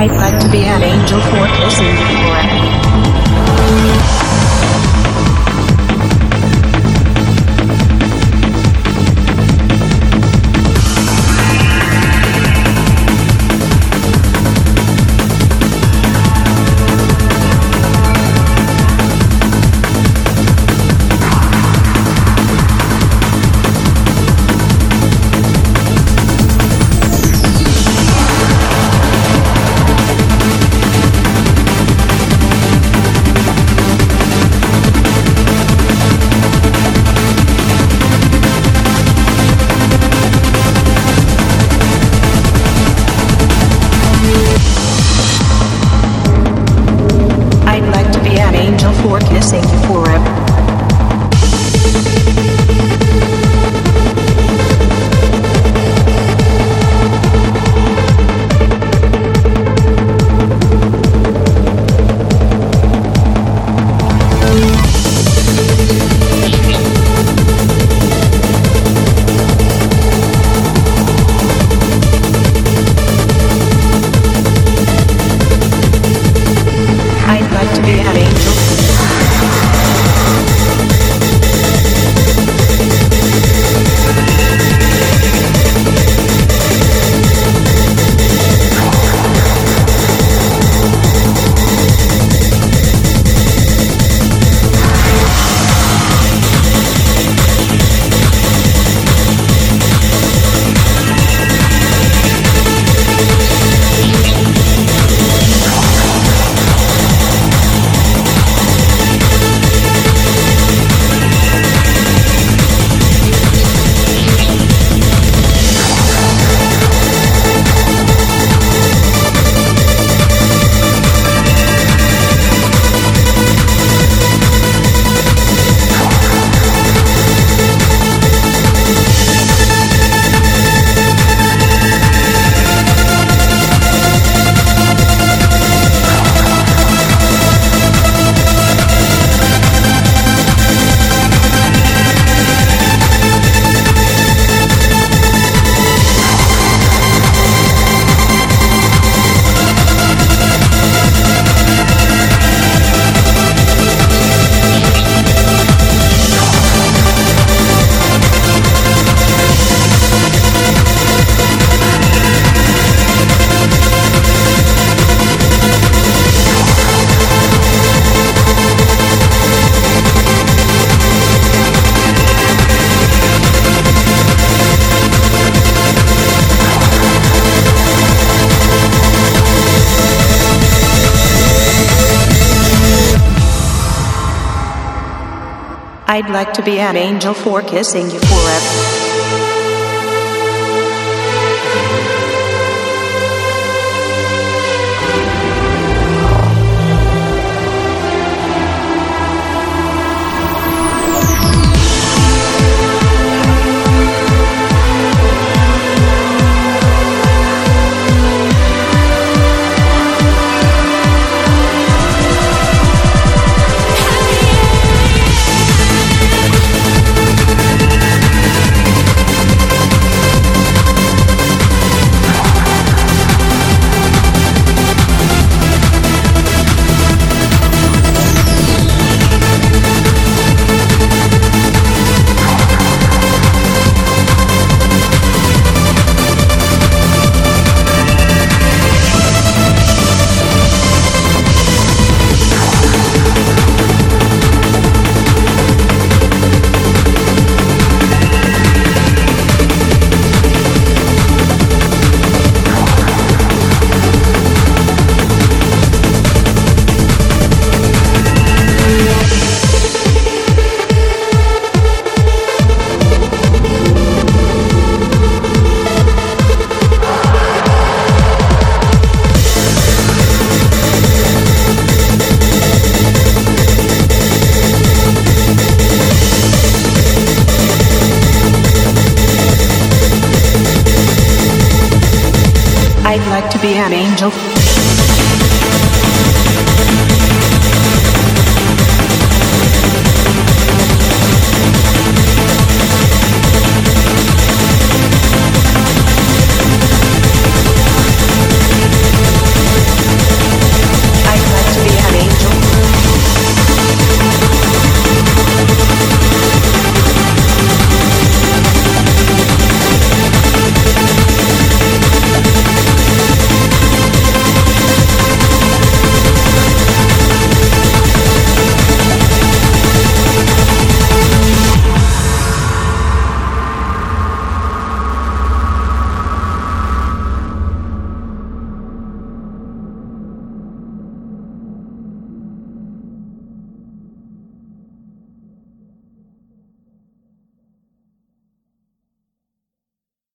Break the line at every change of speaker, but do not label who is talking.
I'd like to be an angel for kissing you I'd like to be an angel for kissing you forever. I'd like to be an angel